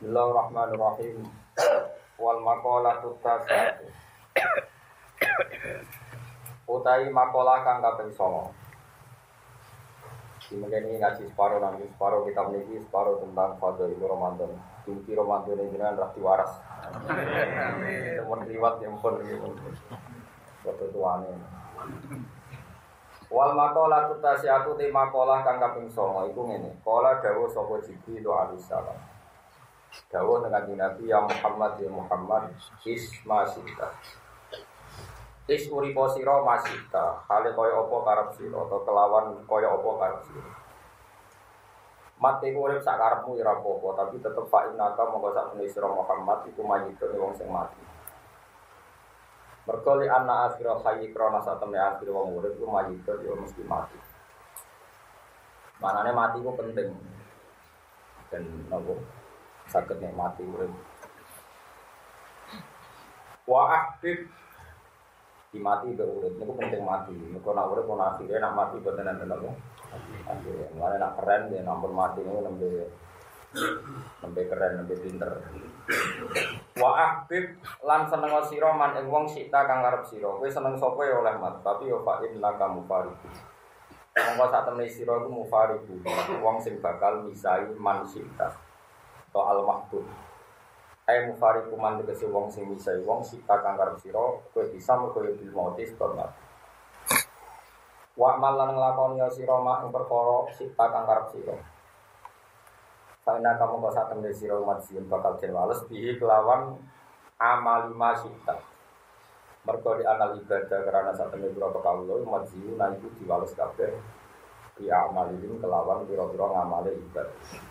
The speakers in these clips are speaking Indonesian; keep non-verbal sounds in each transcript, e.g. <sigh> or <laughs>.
Bismillahirrahmanirrahim. Wal maqalah tutasatu. Utai makalah kang kaping 9. Dimulai ngaji separuh nanti separuh kitab niki separuh tentang fadhil Ramadan. Inti Ramadan ini dengan rahti waras. Amin. Temen liwat yang pun Foto tuane. Wal maqalah tutasiatu te maqalah kang kaping 9 iku ngene. Qala dawuh sapa Jibril alaihi salam. Dawuh dengan Nabi ya Muhammad ya Muhammad is masita. Is uripo sira masita. Hale kaya apa karep sira atau kelawan kaya apa karep sira. Mati urip sak karepmu ya apa tapi tetep fa innaka monggo sak sira Muhammad iku mayitun wong sing mati. Mergo li anna akhira hayyi krana sak temene akhir wong urip iku mayitun ya mesti mati. Manane mati ku penting. Dan nopo? Sakit mati urip. Wa ahbib di mati ke urip niku penting mati. Niku nak urip pun akhirnya nak mati boten enten apa. Akhirnya mulane nak keren ya nampun mati niku nembe nembe keren nembe pinter. Wa ahbib lan seneng sira man ing wong sita kang arep. Kowe seneng sapa ya oleh mat, tapi yo fa inna kamu fariqu. Monggo sak temne sira iku mufariqu. Wong sing bakal misai man sita atau al mahbub Ai mufariku man tegese wong sing misai wong sita kang karep sira bisa mergo bil mauti sebab mati Wa malan nglakoni sira mak ing perkara sita kang karep sira. Karena kamu kok sak temne sira umat sing bakal den wales bihi kelawan amali masita Mergo di anal ibadah karena saat temne pira kawula umat sing iku diwales kabeh di amalin kelawan pira-pira ngamale ibadah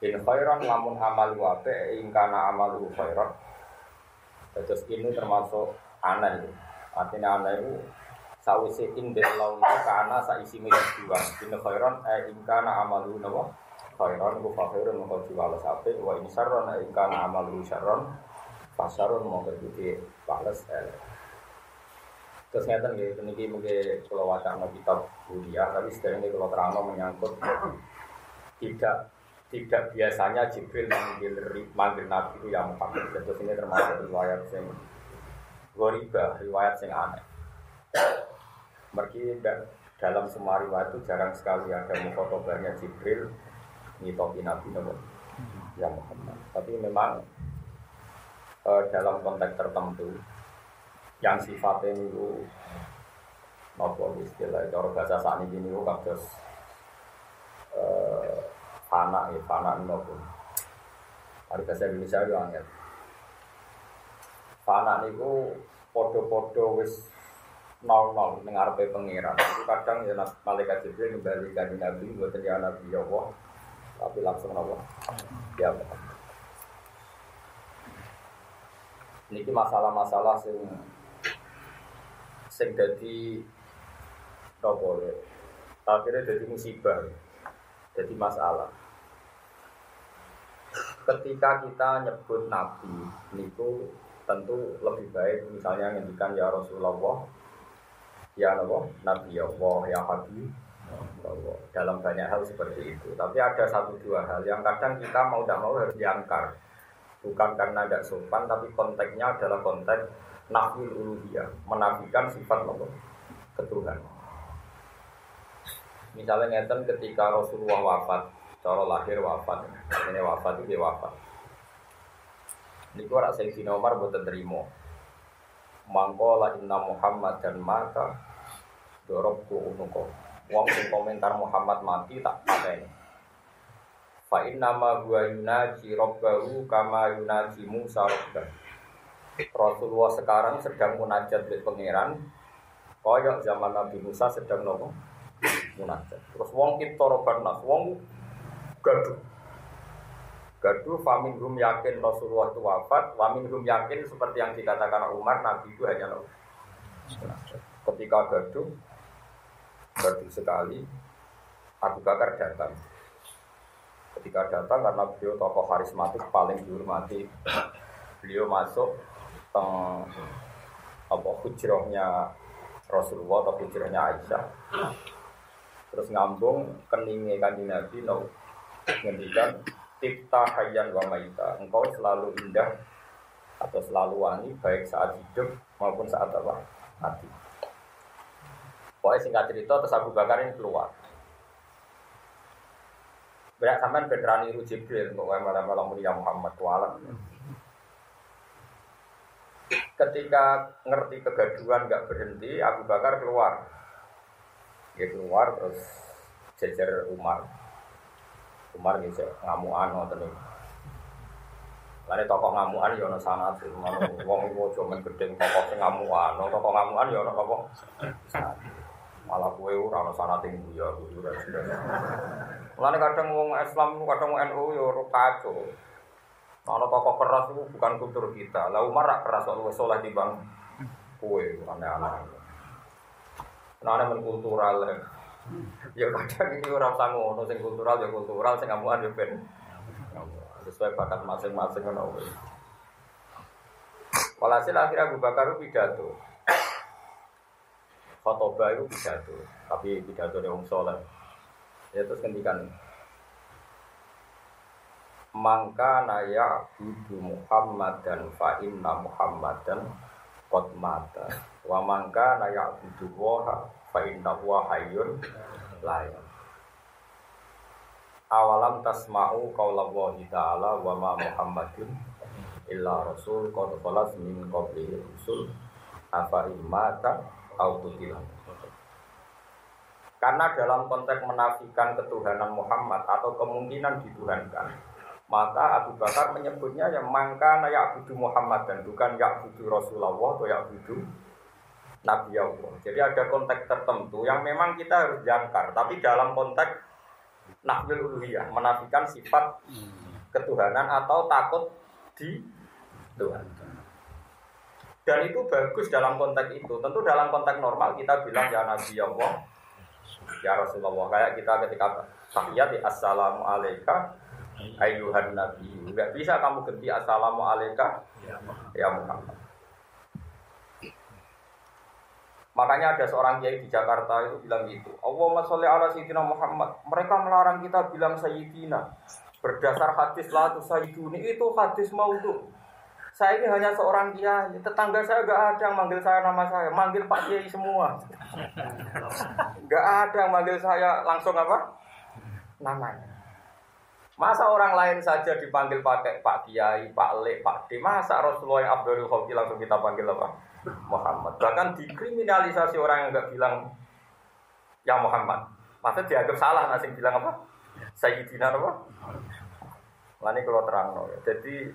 In khairan lamun amal wape ingkana amal khairan. Terus ini termasuk aneh. Artinya aneh itu sawise inde law itu karena saisi milik dua. In khairan eh ingkana amal nawa khairan ku fakhirun mau diwales ape wa in syarron eh ingkana amal syarron fasarun mau jadi balas eh. Terus ngeten nggih niki mungkin kalau wacana kitab kuliah tapi sekarang ini kalau terang menyangkut tidak tidak biasanya Jibril manggil manggil Nabi itu yang Muhammad. Tentu ini termasuk riwayat yang goriba, riwayat yang aneh. Mergi dalam semua riwayat itu jarang sekali ada mukotobahnya Jibril ngitopi Nabi Nabi yang Muhammad. Tapi memang eh, dalam konteks tertentu yang sifatnya itu nopo istilah cara bahasa saat ini itu kados fana ya fana nopo hari bahasa Indonesia itu angel fana niku podo-podo wis nol nol dengar pe pangeran. Itu kadang ya malaikat jibril kembali ke nabi buat ya nabi ya Allah tapi langsung Allah ya ini masalah-masalah sing sing jadi nopo ya akhirnya jadi musibah jadi masalah. Ketika kita nyebut nabi niku tentu lebih baik misalnya ngendikan ya Rasulullah ya Allah nabi ya Allah ya Habib Allah. dalam banyak hal seperti itu. Tapi ada satu dua hal yang kadang kita mau tidak mau harus diangkar bukan karena tidak sopan tapi konteksnya adalah konteks nafil uluhiyah menafikan sifat Allah ketuhanan misalnya ngeten ketika Rasulullah wafat cara lahir wafat. Ini wafat itu wafat. Ini orang Sayyidina Umar buat terima mangkola inna Muhammad dan maka dorobku unuko Wong komentar Muhammad mati tak pakai. Fa inna ma huwa yunaji robbahu kama yunaji Musa robbah Rasulullah sekarang sedang munajat di pangeran. Koyok zaman Nabi Musa sedang nopo munajat Terus wong kita robanas, wong gaduh. Gaduh famin hum yakin Rasulullah itu wafat, wamin hum yakin seperti yang dikatakan Umar, Nabi itu hanya Nabi. Ketika gaduh, gaduh sekali, Abu Bakar datang. Ketika datang karena beliau tokoh karismatik paling dihormati, beliau masuk ke apa hujrohnya Rasulullah atau hujrohnya Aisyah. Terus ngambung keningnya kanji Nabi, no, ngendikan tipta hayyan wa maita. Engkau selalu indah atau selalu wangi baik saat hidup maupun saat apa? mati. Pokoknya singkat cerita terus Abu Bakar ini keluar. Berak sampean berani niru Jibril untuk malam-malam mulia Muhammad walam. Ketika ngerti kegaduhan nggak berhenti, Abu Bakar keluar. Dia keluar terus jejer Umar. Umar gitu ngamuan ngoten niku. Lane tokoh ngamuan ya ana sanad, wong aja men gedeng tokoh sing ngamuan, tokoh ngamuan ya ana apa? Malah kowe ora ana sanad ing ya guyu ra Mulane kadang wong Islam kadang NU ya kacau. Ana tokoh keras itu bukan kultur kita. Lah Umar rak keras kok luwes saleh timbang kowe aneh-aneh. Nah, men kultural. Ya kadang ini orang usah ngono sing kultural ya kultural sing ngamuan ya ben sesuai bakat masing-masing ngono. Walhasil akhirnya Abu Bakar pidato. Khotbah itu pidato, tapi pidato dari wong soleh. Ya terus kendikan Mangka naya ibu Muhammad dan fa inna Muhammadan qad mata. Wa mangka naya ibu wa fa inna huwa hayyun layak. Awalam tasma'u qaulallahi ta'ala wa ma Muhammadun illa rasul qad khalas min qablihi rusul afa imata au qutilan. Karena dalam konteks menafikan ketuhanan Muhammad atau kemungkinan dituhankan, maka Abu Bakar menyebutnya yang mangka ya budu Muhammad dan bukan ya budu Rasulullah atau ya budu Nabi Allah. Jadi ada konteks tertentu yang memang kita harus jangkar, tapi dalam konteks nafil uluhiyah, menafikan sifat ketuhanan atau takut di Tuhan. Dan itu bagus dalam konteks itu. Tentu dalam konteks normal kita bilang ya Nabi Allah, ya Rasulullah. Kayak kita ketika tahiyat ya assalamu alaika ayuhan nabi. Enggak bisa kamu ganti assalamu alaika ya Muhammad. Makanya ada seorang kiai di Jakarta itu bilang gitu. Allahumma sholli ala sayyidina Muhammad. Mereka melarang kita bilang sayyidina. Berdasar hadis la sayyiduni itu hadis maudhu. Saya ini hanya seorang kiai. Tetangga saya gak ada yang manggil saya nama saya. Manggil Pak Kiai semua. Gak ada yang manggil saya langsung apa? Namanya. Masa orang lain saja dipanggil pakai Pak Kiai, Pak Le, Pak D. Masa Rasulullah yang Abdul Khofi langsung kita panggil apa? Muhammad. Bahkan dikriminalisasi orang yang nggak bilang ya Muhammad. Masa dianggap salah nasi bilang apa? Sayyidina apa? Lani kalau terang no. Jadi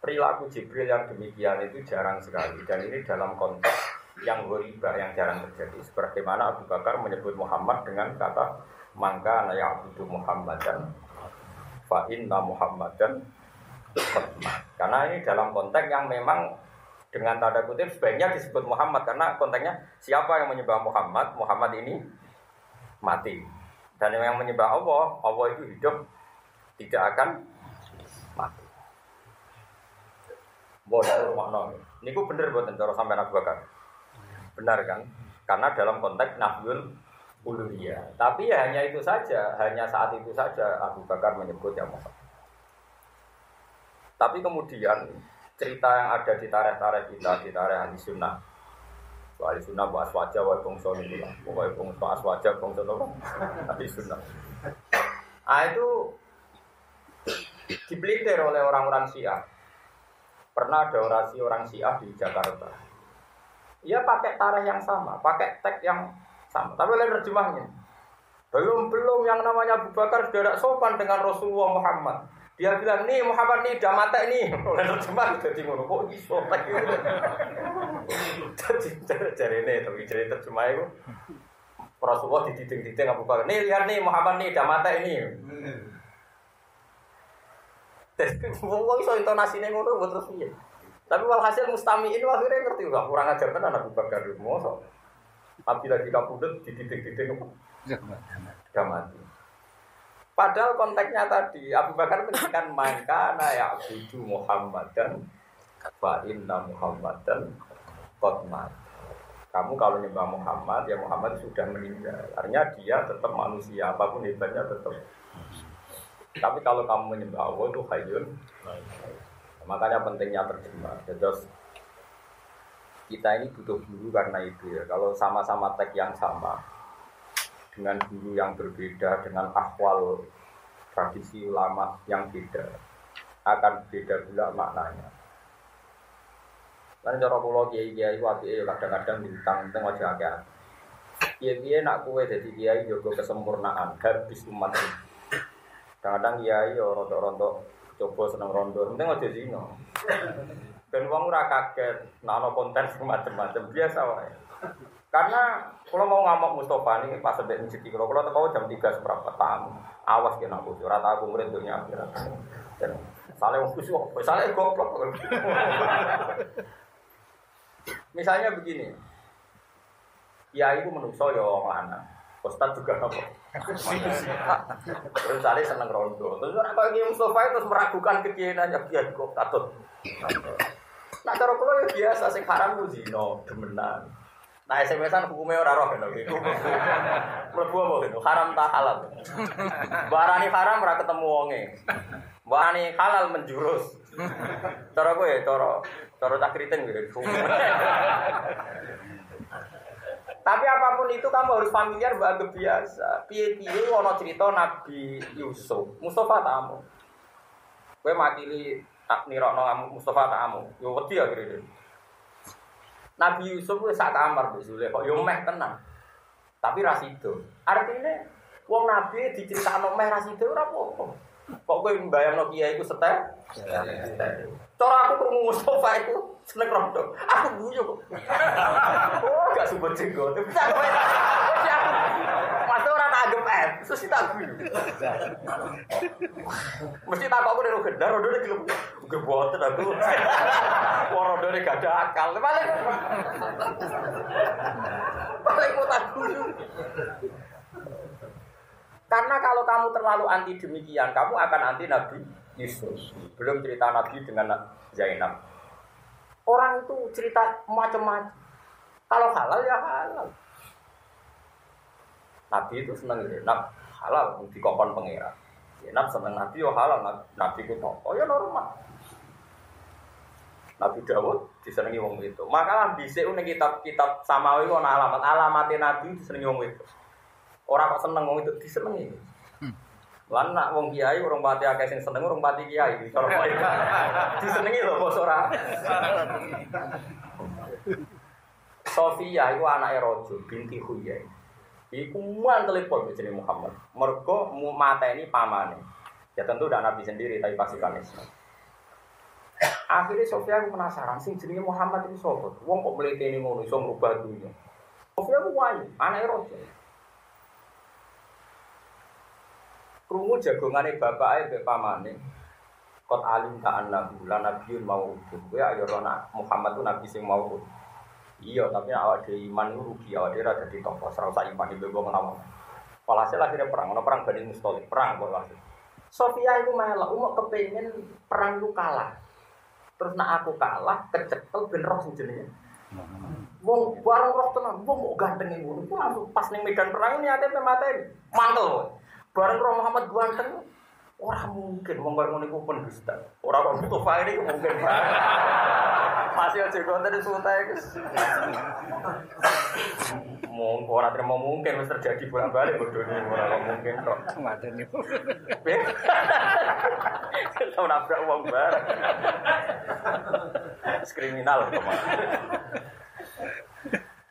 perilaku Jibril yang demikian itu jarang sekali dan ini dalam konteks yang ghoriba yang jarang terjadi. Sebagaimana Abu Bakar menyebut Muhammad dengan kata maka ya'budu Muhammadan fa inna Muhammadan karena ini dalam konteks yang memang dengan tanda kutip sebaiknya disebut Muhammad karena konteksnya siapa yang menyembah Muhammad Muhammad ini mati dan yang menyembah Allah Allah itu hidup tidak akan mati Bodoh makna. Ini gue bener buat cara sampai Abu Bakar. Benar kan? Karena dalam konteks nafyul uluhiyah. Tapi ya hanya itu saja, hanya saat itu saja Abu Bakar menyebut yang Muhammad. Tapi kemudian cerita yang ada di tarikh-tarikh kita, di tarikh ahli sunnah. Ahli sunnah bahas wajah, wa bongso itu lah. Pokoknya bongso aswaja, bongso? Ahli sunnah. Ah itu dipelintir oleh orang-orang Syiah. Pernah ada orasi orang Syiah di Jakarta. Ia pakai tarikh yang sama, pakai teks yang sama. Tapi lain terjemahnya. Belum belum yang namanya Abu Bakar sudah sopan dengan Rasulullah Muhammad. Dia bilang nih Muhammad nih udah mata ini. <laughs> Lain terjemah jadi ngono kok iso <laughs> Jadi cari ini tapi cari terjemah itu. Rasulullah dididik-didik Abu Bakar. Nih lihat nih Muhammad nih udah mata ini. <laughs> Wong iso intonasine ngono terus piye. Tapi walhasil mustami ini akhirnya ngerti enggak kurang ajar tenan Abu Bakar Mosok. Tapi lagi kabudut dididik-didik apa? Sudah mati. Padahal konteksnya tadi Abu Bakar menjelaskan maka ya abudu Muhammad dan fa inna Muhammadan qad Kamu kalau nyembah Muhammad ya Muhammad sudah meninggal. Artinya dia tetap manusia apa pun hebatnya tetap Tapi kalau kamu menyembah Allah itu hayyun. Makanya pentingnya terjemah. Jadi kita ini butuh guru karena itu ya. Kalau sama-sama teks yang sama dengan guru yang berbeda dengan akwal tradisi ulama yang beda akan beda pula maknanya. Kan cara kula kiai-kiai ku apike kadang-kadang ditang teng aja akeh. Kiai-kiai nak kue jadi kiai jaga kesempurnaan habis umat. Kadang-kadang kiai yo rontok-rontok coba seneng rondo, penting aja zina. Dan wong ora kaget, ono konten macam-macam biasa wae. Karena kalau mau ngamuk Mustafa ini pas sampai masjid kalau kalau tahu jam tiga seberapa tamu, awas kena aku, ora tahu aku murid dunia akhirat. Salah wong salah goblok. Misalnya begini, ya itu menungso ya wong lanang. Ustaz juga apa? Terus saya seneng rondo. Terus apa lagi Mustafa itu meragukan kekienannya biar kok katut. Nah cara kalau ya biasa sing haram ku zina, demenan. Nah SMS-an hukumnya ora roh gitu. <laughs> Mlebu apa gitu? Haram tak halal. <laughs> Barani haram ora ketemu wonge. Barani halal menjurus. Cara gue ya cara cara tak kriting gitu. <laughs> Tapi apa pun itu kamu harus familiar bahwa biasa. Piye-piye ono cerita Nabi Yusuf, Mustafa tamu. Kowe makili tak nirokno kamu Mustafa tamu. Yo wedi akhirnya. Nabi Yusuf wis sak kamar Mbak Zule kok yo meh tenang. Tapi rasido. Artinya wong Nabi diceritakno meh rasido ora apa-apa. Kok kowe mbayangno kiai iku setel? Cara aku krungu Mustafa itu seneng rondo. Aku guyu kok. <laughs> Oh, gak sumber jenggot. Bisa kowe. Eh, terus kita guyu. Mesti tak aku dari gendar, rondo iki lho. Gue boten aku. Wong rondo gak ada akal. Paling paling mau tak. Karena kalau kamu terlalu anti demikian, kamu akan anti Nabi Yusuf. Belum cerita Nabi dengan Zainab. Orang itu cerita macam-macam. Kalau halal ya halal. Nabi itu senang Zainab halal di kokon pengira. Zainab senang Nabi ya halal. Nabi itu oh ya normal. Nabi Dawud disenangi wong itu. Maka bisa ning kitab-kitab samawi ana alamat alamatnya Nabi disenangi wong itu. Orang kok seneng wong itu disenengi. Lan nak wong kiai urung pati akeh sing seneng urung pati kiai. Cara kok disenengi lho bos ora. <laughs> Sofia iku anake raja binti Huyai. Iku pol jenenge Muhammad. Mergo mateni pamane. Ya tentu udah nabi sendiri tapi pasti Islam. Akhirnya Sofia aku penasaran sing jenenge Muhammad ini sapa? Wong kok mleteni ngono iso ngrubah dunya. Sofia ku wayu, anake raja. Krungu jagongane bapake mbek pamane. Kot alim ta annahu la nabiyyun mau'udun. Kowe ayo rono Muhammad itu nabi sing mau. Iya, tapi awak dhewe iman itu rugi, awak dhewe ora dadi tokoh, ora usah iman di bebo ngawon. Walhasil akhirnya perang, ono perang Bani Mustalik, perang walhasil. Sofia itu melok, umuk kepengen perang itu kalah. Terus nak aku kalah, kecekel ben roh jenenge. Wong bareng roh tenan, wong mau ganteng ngono. Iku langsung pas ning medan perang ini ate mateni. Mantel. Bareng roh Muhammad ganteng, Orang mungkin wong koyo ngono iku pendusta. Ora kok Mustafa ini mungkin banget. Masih aja konten suntai guys. Mau ora terima mungkin wis terjadi bolak-balik bodoh ini ora mungkin kok. Mateni. Tau nabrak uang bareng. Kriminal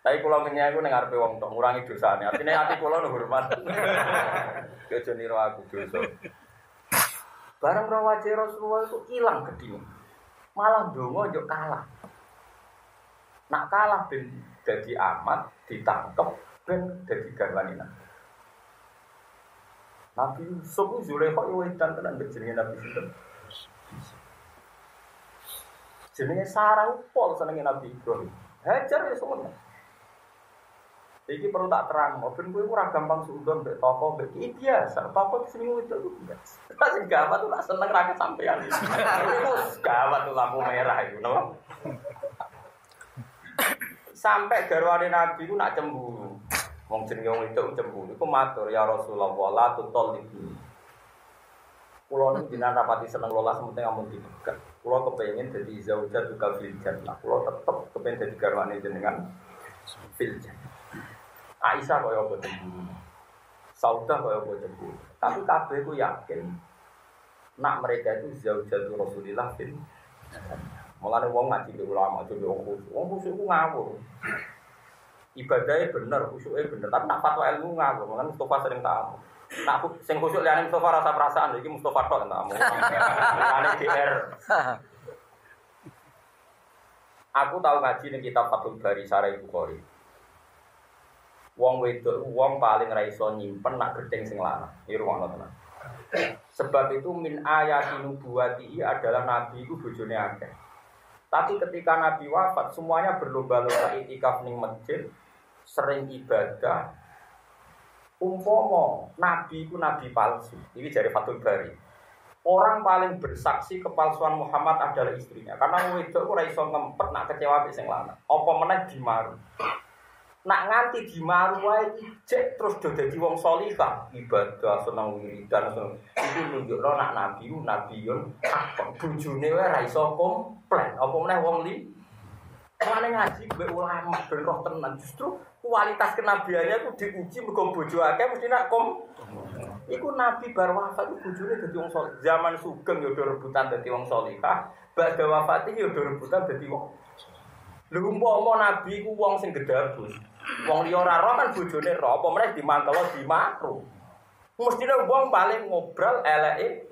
Tapi kula ngenyek aku ning ngarepe wong tok ngurangi dosane. Artine ati kula hormat. Yo aja niru aku dosa. Barang rawaje Rasulullah itu hilang gedine. Malah donga yo kalah. Nak kalah ben dadi amat ditangkep ben dadi garwane Nabi Yusuf itu Zulekha itu wedan tenan jenenge Nabi Yusuf. Jenenge Sarah pol senenge Nabi Ibrahim. Hajar ya semua. Iki perlu tak terang, ben kowe ora gampang suudon mbek toko mbek iki biasa. Toko sing itu biasa. Tak sing gawat tuh tak seneng ra kesampean. Wis gawat tuh lampu merah itu, no. Sampai garwane Nabi ku nak cemburu. Wong jenenge wong itu cemburu iku matur ya Rasulullah la tutol ibu. Kulo ini jinan rapati seneng lola sementing amun dipegat. Kulo kepengen jadi zauja juga. Nah, kulo tetep kepengen jadi garwane jenengan filjan. Aisyah kaya apa cemburu. Saudah kaya apa cemburu. Tapi kabeh ku yakin nak mereka itu zauja Rasulillah fil Mulane wong ngaji ke ulama, jadi wong khusyuk. Wong khusyuk ku ngawur. Ibadahnya bener, khusyuknya bener. Tapi nak fatwa ilmu ngawur. Makanya Mustafa sering tahu. Nak sing khusyuk liane Mustafa rasa perasaan, jadi Mustafa tok tamu. Ane GR. Aku tahu ngaji ning kitab Fathul Bari Sarai Bukhari. Wong wedok wong paling ra iso nyimpen nak gedeng sing lanang. Iki rumono tenan. Sebab itu min ayati nubuwati adalah nabi itu bojone akeh. Tapi ketika Nabi wafat, semuanya berlomba-lomba itikaf ning masjid, sering ibadah. Umpomo, Nabi itu Nabi palsu. Ini dari Fatul Bari. Orang paling bersaksi kepalsuan Muhammad adalah istrinya. Karena itu aku iso ngempet nak kecewa sing lanang. Apa meneh dimaru. Nak nganti dimaru wae ijek terus do dadi wong salihah, ibadah seneng wiridan seneng. Iku nunjukno nak nabi nabiyun apa bojone wae ra iso komplain. Apa meneh wong li Mulane ngaji gue ulama ben roh tenan. Justru kualitas kenabiannya itu diuji mergo bojo akeh mesti nak kom. Iku nabi bar wafat iku bojone dadi wong saleh. Zaman sugeng yo do rebutan dadi wong salihah, badhe wafat yo do rebutan dadi wong. Lha umpama nabi ku wong sing gedabus. Wong liya ora roh kan bojone roh, apa meneh dimantelo dimakru. Mestine wong paling ngobrol eleke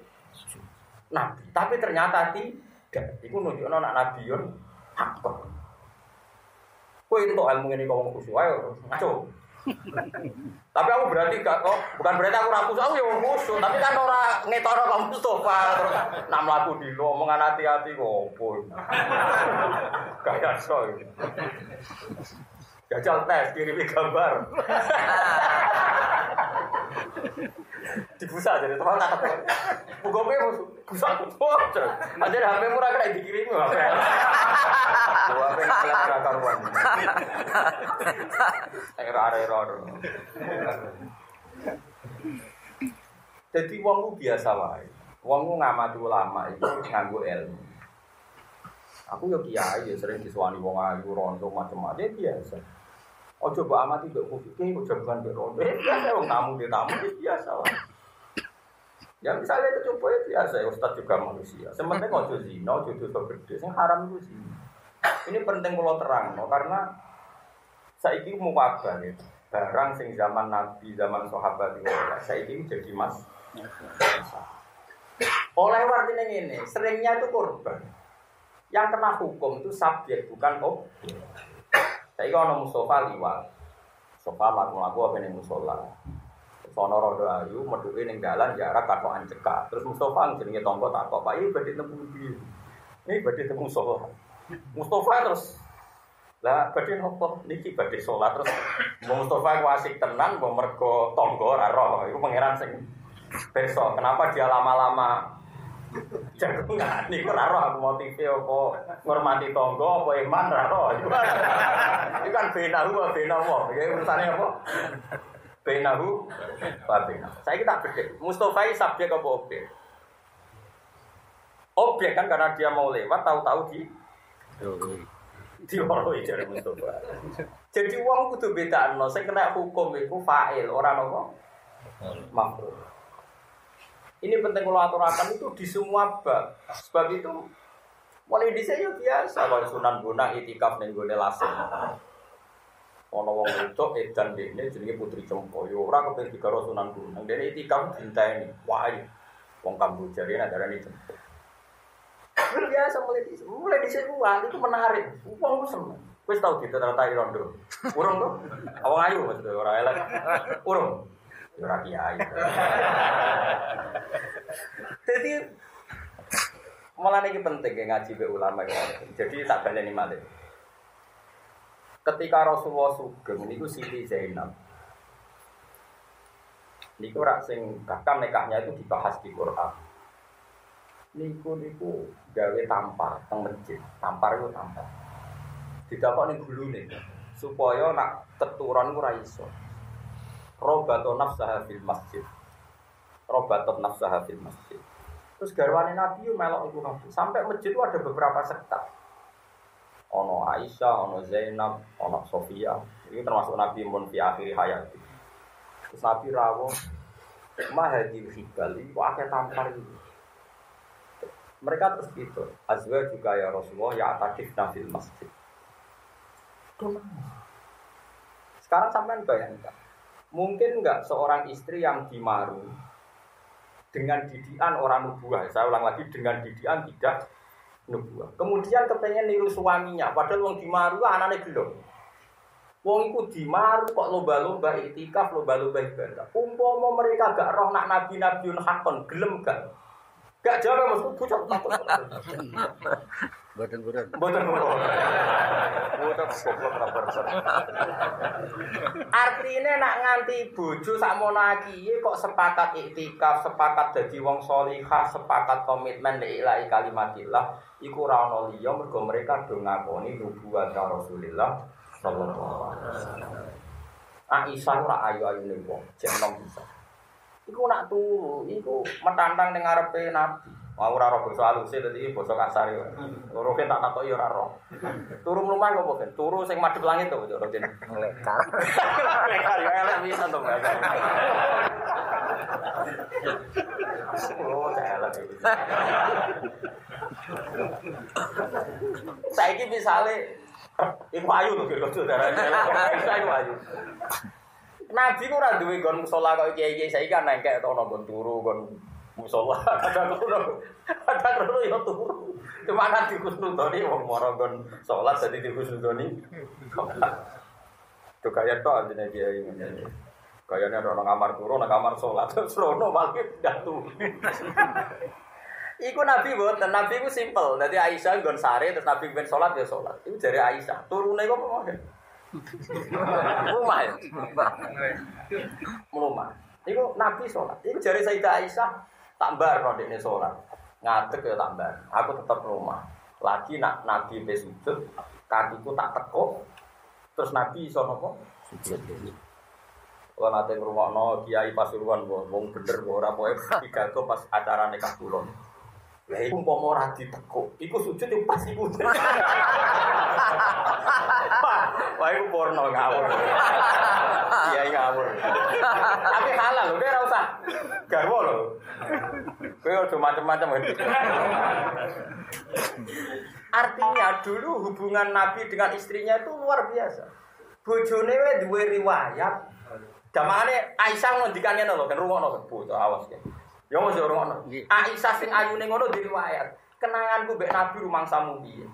nabi. Tapi ternyata tidak. Iku nunjukno anak nabiun hak. Kowe itu ilmu ini ngomong khusyuk ayo ngaco. tapi aku berarti gak kok, bukan berarti aku rakus aku ya wong tapi kan ora ngetokno kamu Mustofa terus nak mlaku di lo omongan hati-hati kok. Kayak. Jajal tes kirimi gambar. <laughs> Dibusa jadi teman kata Buka pe busa tuh. Aja HP murah kena dikirimi HP. Dua HP kena karuan. Error error. Jadi wong ku biasa wae. Wong ngamati ulama itu nganggo ilmu. Aku yo kiai ya sering disuani wong ayu rondo macam-macam ya biasa. Ojo mbok amati mbok kufike ojo bukan mbok rondo. Ya biasa wong tamu di tamu ya biasa wae. Ya misalnya itu coba ya biasa ya Ustadz juga manusia. Sementing ojo zina, ojo dosa gede. Sing haram itu zina. Ini penting kalau terang, no, karena saya ini mau kabar ya. Barang sing zaman Nabi, zaman sahabat itu, saya ini jadi mas. Oleh artinya ini, seringnya itu korban. Yang kena hukum itu subjek, bukan objek. Saya kalau Mustafa liwat, Mustafa laku-laku apa nih musola. Sono rodo ayu, meduke ning dalan jarak katokan cekak. Terus Mustafa jenenge tonggo tak kok, Pak, ini badhe temu ndi? Ini badhe temu sholat. Mustafa terus lah badhe nopo niki badhe sholat terus mau Mustafa ku asik tenan mau mergo tonggo ora roh iku pangeran sing besok kenapa dia lama-lama jagungan niku ora roh motive apa ngormati tonggo apa iman ora roh iku kan benahu apa benahu ya urusane apa benahu apa benahu saya kita bedek Mustafa subjek apa objek objek kan karena dia mau lewat tahu-tahu di dioroi dari Mustafa. Jadi uang kudu beda no. Saya kena hukum itu fa'il orang apa? Mampu. Ini penting kalau aturakan itu di semua bab. Sebab itu mulai di saya biasa kalau sunan guna itikaf ning gone lasem. Ono wong wedok edan dene jenenge Putri Cempo. Yo ora kepen digaro sunan gunung. Dene itikaf dinteni. Wah, wong Kamboja rene darani Cempo. biasa mulai di mulai di sini itu menarik uang itu seneng wes tahu gitu ternyata irondo urung tuh awang ayu maksudnya orang elek urung orang kiai <laughs> jadi malah ini penting ya ngaji be ulama ya. jadi tak balik nih malah ketika Rasulullah sugeng niku Siti Zainab niku rak sing kakak nikahnya itu dibahas di Quran niku niku gawe tampar teng masjid. Tampar itu tampar. Didapat ning gulune supaya nak keturunan ora iso. Robato nafsaha fil masjid. Robato nafsaha fil masjid. Terus garwane Nabi yo melok iku kabeh. Sampai masjid itu ada beberapa sekta. Ono Aisyah, ono Zainab, ono Sofia. Ini termasuk Nabi mun fi akhir hayat. Terus Nabi rawuh mahadi hibal itu akeh tampar itu. Mereka terus gitu. Azwa juga ya Rasulullah ya atakif nafil masjid. Sekarang sampean bayangkan. Mungkin nggak seorang istri yang dimaru dengan didian orang nubuah. Saya ulang lagi dengan didian tidak nubuah. Kemudian kepengen niru suaminya, padahal wong dimaru anaknya belum. Wong iku dimaru kok lomba-lomba itikaf, lomba-lomba ibadah. Umpama mereka gak roh nak nabi-nabiun hakon, gelem gak? Gak jawab mas, pucuk takut. Boten boten. Boten boten. Boten goblok ra bersen. Artine nak nganti bojo sakmono akiye kok sepakat iktikaf, sepakat dadi wong salihah, sepakat komitmen li ilahi kalimatillah, iku ora ana liya mergo mereka do ngakoni nubuwat Rasulillah sallallahu alaihi wasallam. Aisyah ora ayu-ayune wong, jek nom bisa. Iku nak turu, iku metantang ning ngarepe Nabi. Mau ora roh basa alus dadi basa kasar yo. Loro tak takoki ora roh. Turu mlumah kok kan? Turu sing madhep langit to yo Rokin. Lekar. Lekar yo elek bisa to iki. Saiki misale iku ayu lho kira saudara. Iku ayu. Nabi ku ora duwe gon musala kok kiai-kiai saiki kan nengkek to ono gon turu gon musala <laughs> kadang kulo kadang kulo yo turu. Cuma nanti kusnudoni wong moro gon salat dadi dikusnudoni. Itu <laughs> kaya to anjene kiai. Kayaknya ada orang kamar turu, orang kamar sholat, <laughs> terus rono malah pindah tuh. Iku Nabi buatan, Nabi itu simple. Jadi Aisyah gon sare, terus Nabi ben sholat ya sholat. Itu dari Aisyah. Turunnya kok mau Rumah ya? Rumah. Iku Nabi sholat. Iku dari Sayyidah Aisyah tak bar no ini sholat. Ngadeg ya tak bar. Aku tetap rumah. Lagi nak Nabi besujud, kakiku tak tekuk. Terus Nabi iso nopo? Sujud. Kalau nanti rumah no kiai pasuruan, wong bener, wong ora poe pidato pas acara nikah kulon. Ya iku umpama ora ditekuk, iku sujud itu pas iku. <laughs> Wah, iku porno ngawur. Kiai ngawur. Tapi halal lho, ora usah garwo lho. Kowe aja macam-macam Artinya dulu hubungan Nabi dengan istrinya itu luar biasa. Bojone wae duwe riwayat. Damane Aisyah ngendikane lho kan rungokno bocah awas ya. Ya mesti rungokno. Aisyah sing ayune ngono di riwayat. Kenanganku mbek Nabi rumangsamu piye?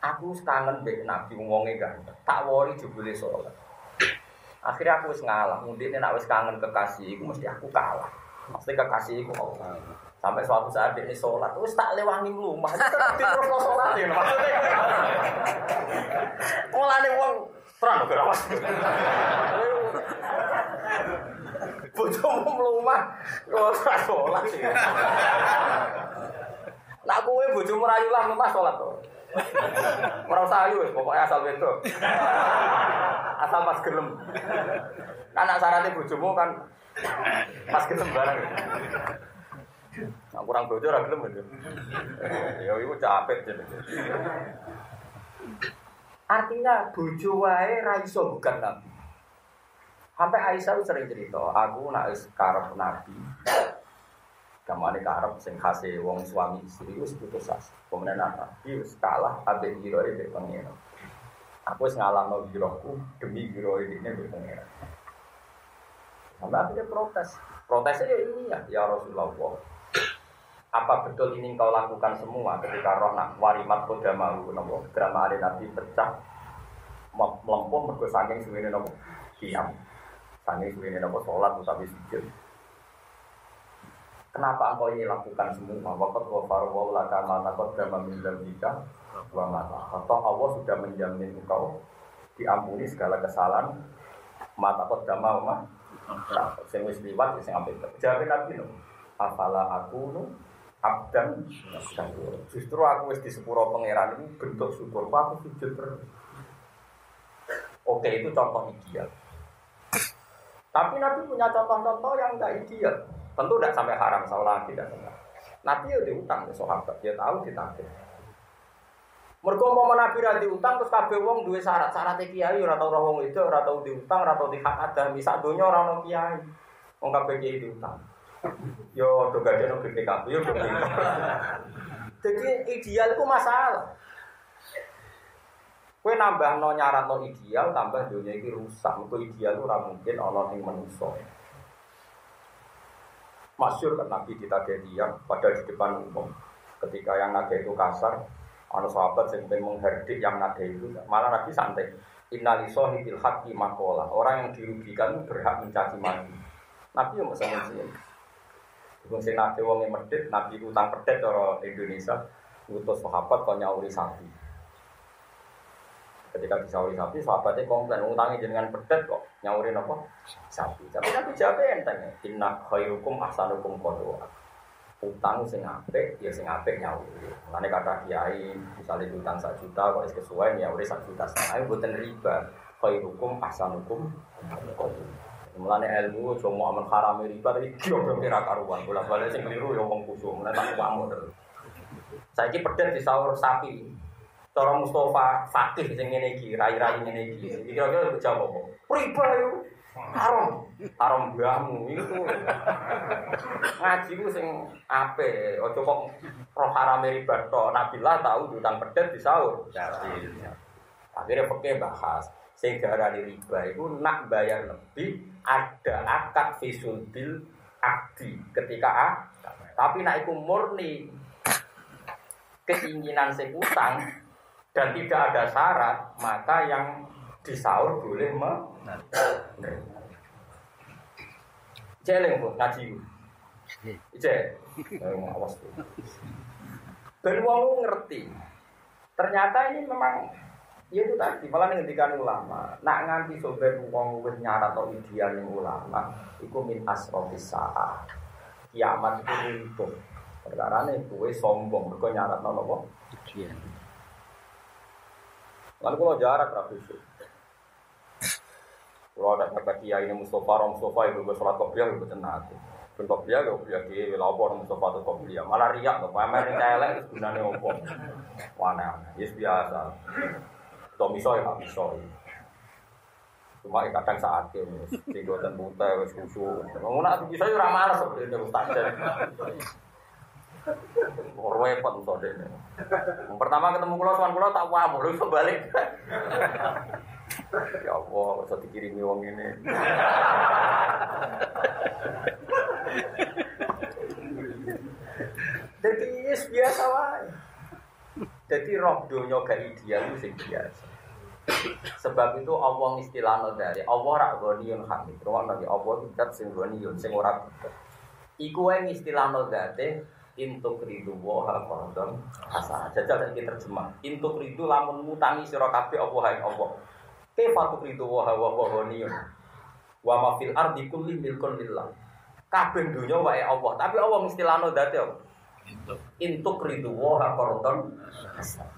Aku kangen mbek Nabi wonge ganteng. Tak wori jebule salat. Akhirnya aku wis ngalah, mundine nek wis kangen kekasih iku mesti aku kalah. Mesti kekasih iku Allah. Sampai suatu saat ini sholat, terus tak lewangi rumah, terus mau sholat ya maksudnya. Mulane wong terang awas. Bojomu mlumah kok ora sholat sih. Nak kowe bojomu rayu lah mlumah sholat to. Ora ayu wis pokoke asal wedok. Asal pas gelem. Anak syaratnya bojomu kan pas gelem barang. Nah, kurang bojo ora gelem itu. Ya iku capek jadi. Artinya bojo wae ra iso bukan nabi. Sampai Aisyah sering cerita, aku nak karep nabi. Kamane karep sing khase wong suami istri wis putus asa. Pemenang nabi wis kalah ambek giroe mbek pangeran. Aku wis ngalahno giroku demi giroe ini mbek pangeran. Sampai akhirnya protes. Protesnya ya ini ya, ya Rasulullah. Apa betul ini kau lakukan semua ketika roh nak warimat koda mau drama ada nabi pecah melempung mergo saking suwene nopo diam saking suwene nopo sholat utawi sujud Kenapa engkau ini lakukan semua? Wakat wa farwa laka mata kau drama min dzambika wa mata. Atau Allah sudah menjamin engkau diampuni segala kesalahan mata kau drama ma. Sing wis liwat sing ambil. Jawab Nabi no. Afala aku no abdan syakur. Justru aku wis di sepuro pangeran ini bentuk syukur. Aku sujud terus. Oke itu contoh ideal. Tapi Nabi punya contoh-contoh yang enggak ideal. Tentu tidak sampai haram, saya lagi tidak sampai. Nabi ya diutang ke sahabat, dia tahu ditagih. Mergo mau Nabi ra diutang terus kabeh wong duwe syarat. Syarat kiai ora tau wong itu, ora tau diutang, ora tau dihak ada, misak donya ora ono kiai. Wong kabeh kiai diutang. Yo do gade no BPKB yo. Jadi ideal itu masalah. Kue nambah no nyarat no ideal, tambah dunia ini rusak. Untuk ideal itu mungkin Allah yang manusia. Masyur kan Nabi ditagih dia pada di depan umum. Ketika yang nagih itu kasar, anu sahabat yang pengen mengherdik yang nagih itu, malah Nabi santai. Innalisohi bil haqqi makola. Orang yang dirugikan berhak mencaci maki. Nabi yang masa sini. Wong sing wong medhit, Nabi utang pedet cara Indonesia, utus sahabat kok nyauri sapi. Ketika disauri sapi, sahabatnya komplain, utangnya jenengan pedet kok nyauri apa? Sapi. Tapi Nabi jawab enteng, inna khairukum ahsanukum qadwa. Utang sing apik, ya sing apik nyauri. Mulane kata kiai, misalnya utang 1 juta kok wis kesuwen nyauri 1 juta setengah, mboten riba. Khairukum ahsanukum qadwa. Mulane ilmu cuma aman haram riba tapi kira kira karuan. Bola balik sing keliru ya wong kusuk. Mulane tak kamu terus. Saiki pedet di sahur sapi. Cara Mustafa fakih sing ngene iki, rai-rai ngene iki. Kira-kira jawab apa? Riba yo. Haram. Haram mbahmu itu. Ngaji ku sing apik. Aja kok roh haram riba tok. Nabilah tahu diutang pedet di sahur. Akhirnya pakai bahas sing darani riba itu nak bayar lebih ada akad visul bil akdi ketika a tapi nak itu murni keinginan sekutang dan tidak ada syarat maka yang disaur boleh me Jeleng bu, ngaji Ije, awas tuh. Dan wong ngerti. Ternyata ini memang Ya itu tadi, malah ngendikan ulama. Nak nganti sobat wong wis nyarat atau ideal yang ulama, iku min asrofis saat. Kiamat itu runtuh. Perkara ini gue sombong, gue nyarat nopo? Ideal. Lalu kalau jarak rapi itu. Kalau ada kata kiai ini Mustafa, Rom Mustafa, ibu gue sholat kopiah, ibu tenang. Ben kopiah, kopiah kiai, lapor Mustafa atau kopiah. Malah riak, tuh, pamer itu gunanya apa? Wana, yes biasa. Toh miso ya nggak miso. Cuma ya kadang saat ini, dan buta, wes khusyuk. Mau nak bisa ya ramah itu standar. Repot untuk ini. Pertama ketemu kulo, soal kulo tak paham, lu <laughs> balik. ya Allah, usah dikirimi wong ini. Jadi biasa wae. Jadi roh dunia gak ideal itu sing biasa. Sebab itu Allah istilahnya dari Allah rak ghaniyun hamid. Rumah nabi Allah tidak sing ghaniyun sing ora Iku yang istilahnya dari intuk ridu waha kordon asal jajal kita terjemah. Intuk ridu lamun mutangi sira kabeh apa hae Allah kefatuk ridu waha wa ghaniyun wa ma fil ardi kulli milkun lillah. Kabeh dunya wae Allah. Tapi Allah istilahnya dari apa? Intuk. Ridu woha korodon Saya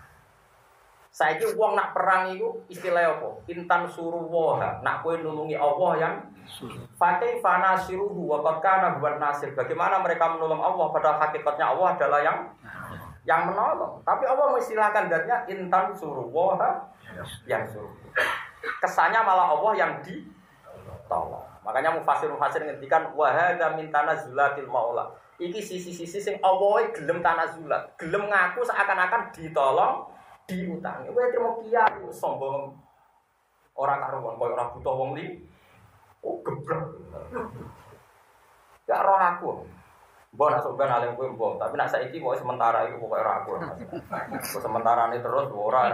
itu uang nak perang itu istilah apa? Intan suruh woha. Nak kue nulungi Allah yang Fatih fana siruhu wa kana buat nasir. Bagaimana mereka menolong Allah padahal hakikatnya Allah adalah yang yang menolong. Tapi Allah mengistilahkan datnya intan suruh woha yang suruh. Kesannya malah Allah yang ditolong. Makanya mufasir mufasir ngendikan wahada mintana zulatil maula Iki sisi-sisi sing Allah gelem tanazulat, gelem ngaku seakan-akan ditolong, diutangi. Kowe terima kiai sombong. Ora karuan koyo ora butuh wong li. Oh geblek. Ya roh aku. Mbok nak sampean alim kowe mbok, tapi nak saiki kok sementara itu pokoke ora aku. sementara ini terus ora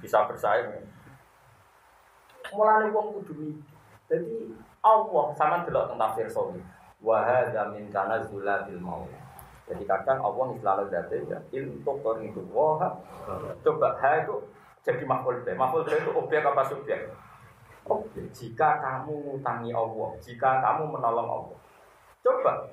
bisa bersaing. Mulane wong kudu Jadi Allah sama delok tentang tafsir wahada min kana zulatil maut. Jadi kadang Allah selalu dati ya untuk itu wah coba ha itu jadi makhluk be. Makhluk be itu objek apa subjek? Objek. Jika kamu ngutangi Allah, jika kamu menolong Allah. Coba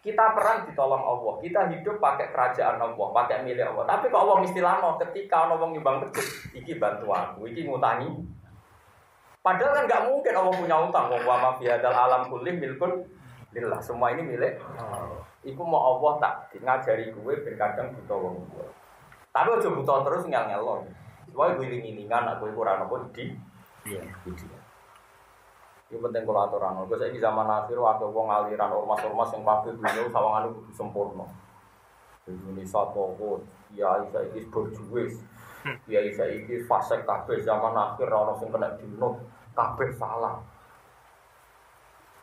kita perang ditolong Allah, kita hidup pakai kerajaan Allah, pakai milik Allah. Tapi kalau Allah istilahno ketika Allah nyumbang masjid, iki bantu aku, iki ngutangi. Padahal kan nggak mungkin Allah punya utang. Wa ma fi alam kulim milkun lillah. Semua ini milik Iku mau Allah tak ngajari gue ben kadang buta wong Tapi aja buta terus ngel-ngelo. Soalnya gue iling-ilingan aku kurang apa di Iya. Ini penting kalau aturan. Gue saya zaman akhir waktu wong aliran ormas-ormas yang kabeh dunia sawangan itu sempurna. Indonesia toko, ya isa iki berjuwis. Ya isa iki fase kabeh zaman akhir orang sing kena dino kabeh salah.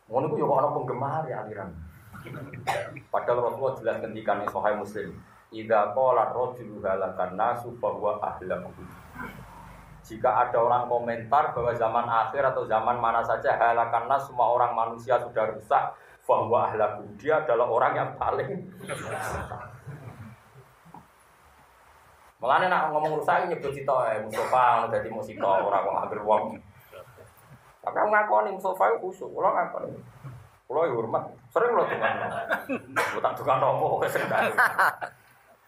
Ngono ku yo ana penggemar ya aliran. Padahal Rasulullah jelas kendikan Sahih Muslim. Idza qala rajulu halakan nasu fa huwa. Jika ada orang komentar bahwa zaman akhir atau zaman mana saja halakan nas semua orang manusia sudah rusak, bahwa ahlaku dia adalah orang yang paling Mulane nak ngomong rusak nyebut cita eh Mustafa ono dadi musika ora kok ambil wong. Tapi aku ngakoni Mustafa itu kusuk, kula ngakoni. Kula ya hormat, sering kula tukang. Kula tak tukang nopo <laughs> wis kendali.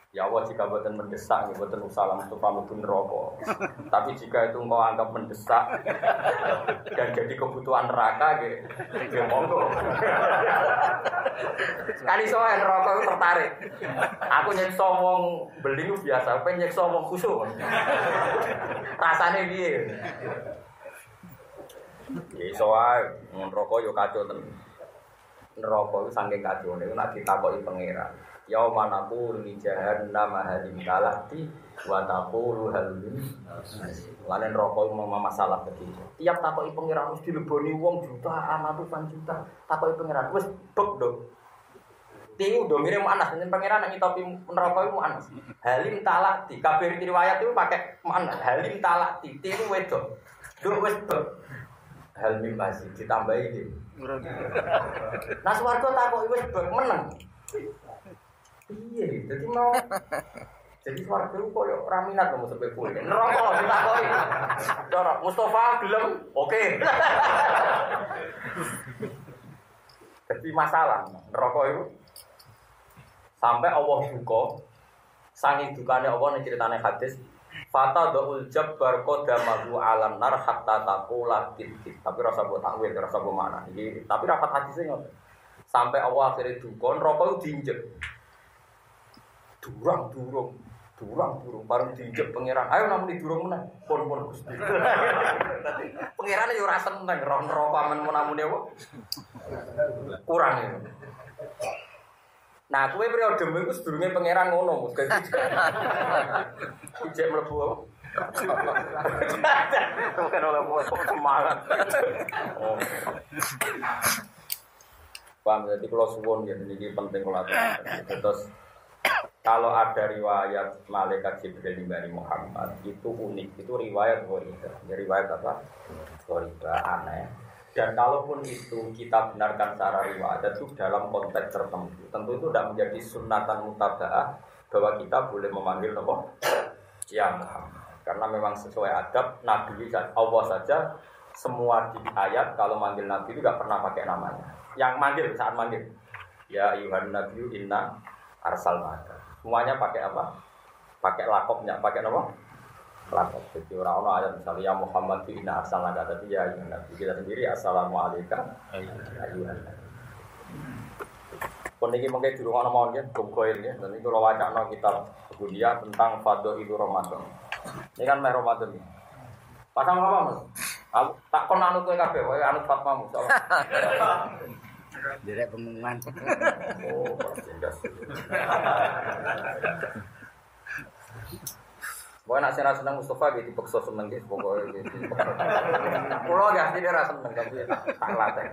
Ya Allah jika buatan mendesak, ya buatan usaha Mustafa mungkin rokok. Tapi jika itu engkau anggap mendesak <laughs> dan jadi kebutuhan neraka, ya, ya monggo. Sekali soal rokok itu tertarik. Aku nyekso wong beli biasa, pengen nyekso wong khusyuk. Rasanya piye? Ya soal rokok yo kacau ten. Neraka itu saking kacau itu nak ditakoki pangeran. Yauma naqulu li jahannam hadim kalati wa taqulu hal min Lanen rokok mau masalah begitu. Tiap takoki pangeran mesti dileboni wong jutaan ratusan juta. Takoki pangeran wis bek dong. Tiu udah mirip Anas, ini pangeran yang ngitopi neraka itu Anas. Halim talati, kabir riwayat itu pakai mana? Halim talati, tiu wedok. Dulu wis bek. Halim masih ditambahi gitu. <laughs> Nah suwargo takoki wis bek menang. Iya, jadi mau jadi suara itu koyo raminat kamu sampai kue. Neraka ditakoki. Cara Mustafa gelem, oke. <laughs> Jadi masalah neraka itu sampai Allah duka sangi dukane Allah ning ceritane hadis Fata do'ul jabbar kodamahu alam nar hatta takula Tapi rasa buat takwil, rasa buat mana Tapi rapat hadisnya nggak Sampai Allah akhirnya duka, rokok itu diinjek. Durang, durung Durang, durung, baru diinjek pangeran. Ayo namun di durung menang, pon pon gusti. <laughs> Pangeran itu rasa menang, roh rokok aman menamun apa? Kurang ya Nah, kue periode itu sedurungnya pangeran ngono, mus kayak gitu. Ijek melebu apa? Bukan oleh buat semangat. Oh. Paham, jadi kalau suwon ya, ini penting kalau Terus kalau ada riwayat malaikat Jibril dari Muhammad itu unik, itu riwayat Ghoriba. Ya, riwayat apa? Ghoriba aneh. Dan kalaupun itu kita benarkan secara riwayat itu dalam konteks tertentu, tentu itu tidak menjadi sunatan mutaba'ah bahwa kita boleh memanggil apa? Ya. Karena memang sesuai adab Nabi Allah saja semua di ayat kalau manggil Nabi itu nggak pernah pakai namanya. Yang manggil saat manggil ya Yuhan Nabi inna arsal. Semuanya pakai apa? Pakai lakopnya, pakai apa? Lakop. Jadi orang-orang ayat misalnya ya Muhammad fi inna arsalnaka tapi ya ayuhan nabi kita sendiri assalamualaikum ayuhan nabi. Pun ini mungkin dulu orang mau ya, gumkoil ya. Dan itu kalau wacana kita kuliah tentang fado itu Ramadan. Ini kan meh Ramadan ya. Pasang apa mas? Aku tak kon anut kowe kabeh, kowe anut fatwamu. <laughs> Direk pengumuman. Oh, persindas. <laughs> Pokoknya nak saya seneng Mustafa gitu, dipaksa seneng gitu, pokoknya gitu. <laughs> Pulau gak sih dia rasa seneng dia tak latih.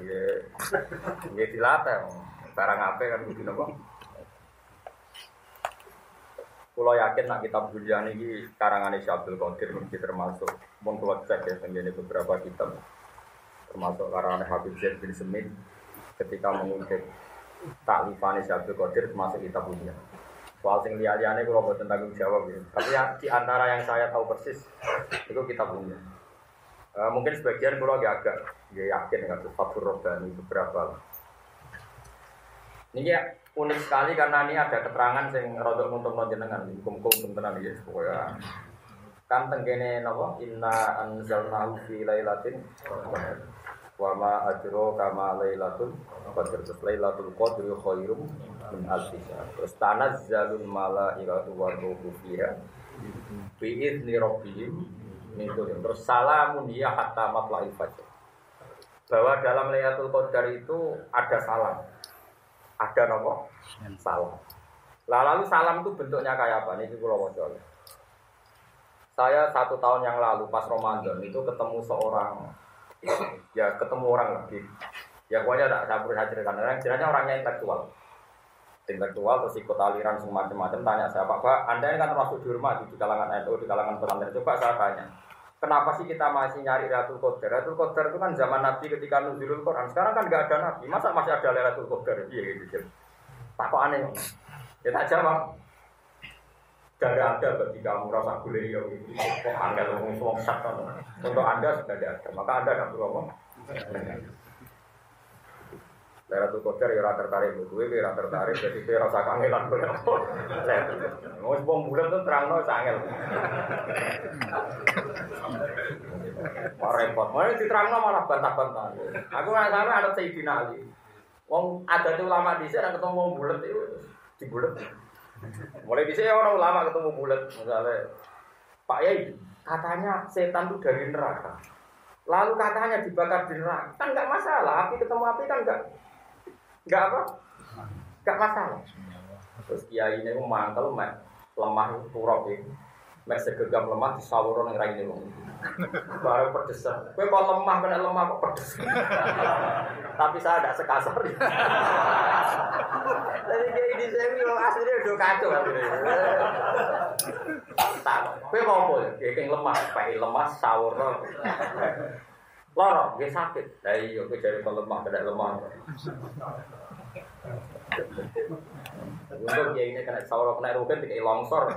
Iya, iya dilatih. Barang apa kan gitu nopo. Pulau yakin nak kita bulian ini karangan Syabdul Qadir mungkin termasuk pun kalau cek ya tenggine beberapa kitab termasuk karangan Habib Zaid bin Semit ketika mengungkit taklifan Syabdul Qadir termasuk kitab bulian. Soal sing liya-liyane kalau buat tanggung jawab gitu. Tapi ya, di antara yang saya tahu persis itu kita punya. E, mungkin sebagian kalau agak agak ya yakin tuh Fatur Robbani beberapa. Ini ya unik sekali karena ini ada keterangan yang rodok untuk jenengan hukum-hukum tenan ya pokoknya kan tenggene napa inna anzalnahu fi lailatin Wa ma kama lailatul qadr. Terus lailatul qadr khairum min alfi syahr. Terus tanazzalul malaikatu wa ruhu fiha bi idzni rabbihim min kulli Terus salamun ya hatta matla'il fajr. Bahwa dalam Lailatul Qadar itu ada salam. Ada nopo? Salam. Lah lalu salam itu bentuknya kayak apa? Ini kalau mau Saya satu tahun yang lalu pas Ramadan itu ketemu seorang ya ketemu orang lagi. Ya pokoknya ada campur saya ceritakan orang. Kiranya orangnya intelektual. Intelektual terus ikut aliran semacam-macam tanya siapa. Pak anda ini kan termasuk dihormati di kalangan NU di kalangan pesantren. Coba saya tanya kenapa sih kita masih nyari Ratul Qadar? Ratul Qadar itu kan zaman Nabi ketika nuzulul Quran. Sekarang kan nggak ada Nabi. Masa masih ada Ratul Qadar? Iya gitu tak kok aneh. Ya tak jawab tidak ada bagi kamu rasa beliau itu kok anda ngomong semua satu untuk anda sudah ada maka anda tidak perlu ngomong tuh Qadar ya tertarik gue, ya tertarik jadi saya rasa kangenan boleh Mau sepong bulan tuh terang no sangel. Wah repot, mana diterang no malah bantah-bantah. Aku nggak sampai ada Sayyidina Ali. Wong ada tuh lama di sini ketemu wong bulat itu di bulat. Mulai di sini orang ulama ketemu bulat, misalnya Pak Yai, katanya setan itu dari neraka. Lalu katanya dibakar di neraka, kan nggak masalah. Api ketemu api kan nggak nggak apa, nggak masalah. Terus Kiai ini mantel, lemah turok ini. Mek segegam lemah di sawur yang rai ini Baru pedesan. Kue kok lemah kena lemah kok pedes. Tapi saya tidak sekasar. Jadi kayak ini saya memang aslinya udah kacau Tak, kue mau apa? Kayak lemah, pakai lemah sawur Lorong, dia sakit. Nah iya, kue jadi lemah, kena lemah. Untuk dia ini kena sawur kena rugen dikai longsor.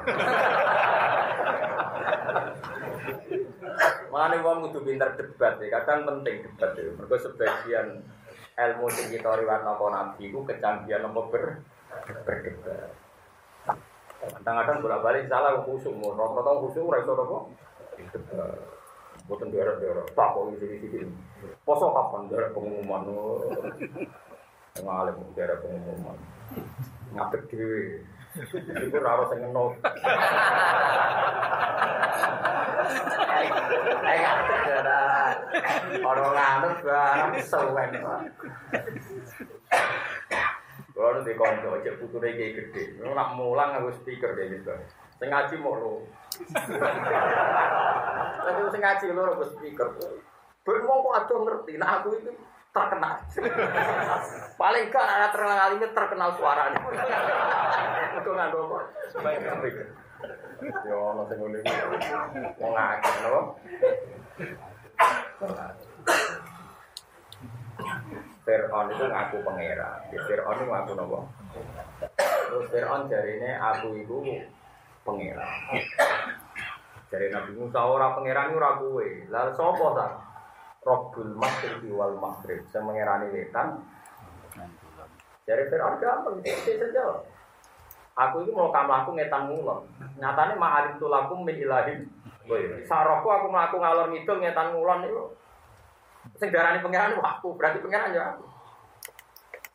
Mana wong kudu pinter debat ya, kadang penting debat ya. Mergo sebagian ilmu sing kita riwayat napa nabi ku kecanggihan napa ber berdebat. Kadang-kadang bolak-balik salah khusuk, mau rata-rata khusuk ora iso napa? Boten daerah-daerah, tak kok isi-isi. Poso kapan daerah pengumuman? Ngalim daerah pengumuman. Ngadeg dhewe. Iku ora ora sing ngeno. Eh ngadeg ora. Ora nganut barang sewen. Kalau di konco, cek puture kayak gede. Nak mulang aku speaker deh gitu. Sing ngaji mau lo. Tapi sing ngaji lo aku speaker. Bermong kok ada ngerti. Nah aku itu terkenal. Paling gak anak terkenal ini terkenal suaranya. Aku nggak apa. Yo ono sing ngene. Wong akeh lho. Fir'aun itu ngaku pangeran. Fir'aun itu ngaku nopo? Terus Fir'aun jarine aku itu pangeran. Jari Nabi Musa ora pangeran ora kowe. Lah sapa ta? Rabbul Maghribi wal Maghrib. Saya mengerani wetan. Jadi Fir'aun gampang, itu saja. Aku ini mau kamu aku ngetan ngulon. Nyatanya ma'alim tulakum min ilahim. Sarokku aku melaku ngalor ngidul ngetan ngulon itu. Sing darani pangeran aku, berarti pangeran ya aku.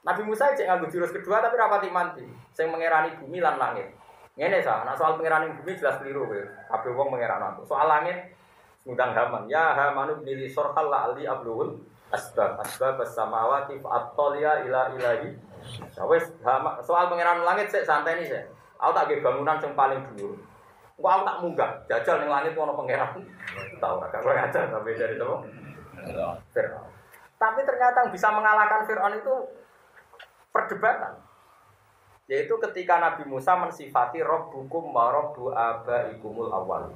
Nabi Musa cek nganggo jurus kedua tapi rapati manti. Sing mengerani bumi lan langit. Ngene sa, nah soal pangeran bumi jelas keliru kowe. Kabeh wong mengeran aku. Soal langit ngundang Haman. Ya Hamanu bili sorhal la ali abluhul asbab asbab samawati fa'atoliya ila ilahi. Ya wis soal pangeran langit sik santai nih sih. Aku tak bangunan yang paling dulu. Kok aku tak munggah, jajal ning langit ono pangeran. Tahu agak kurang ajar tapi dari itu. Fir'aun. Tapi ternyata yang bisa mengalahkan Fir'aun itu perdebatan. Yaitu ketika Nabi Musa mensifati Rabbukum wa Rabbu abaikumul awal.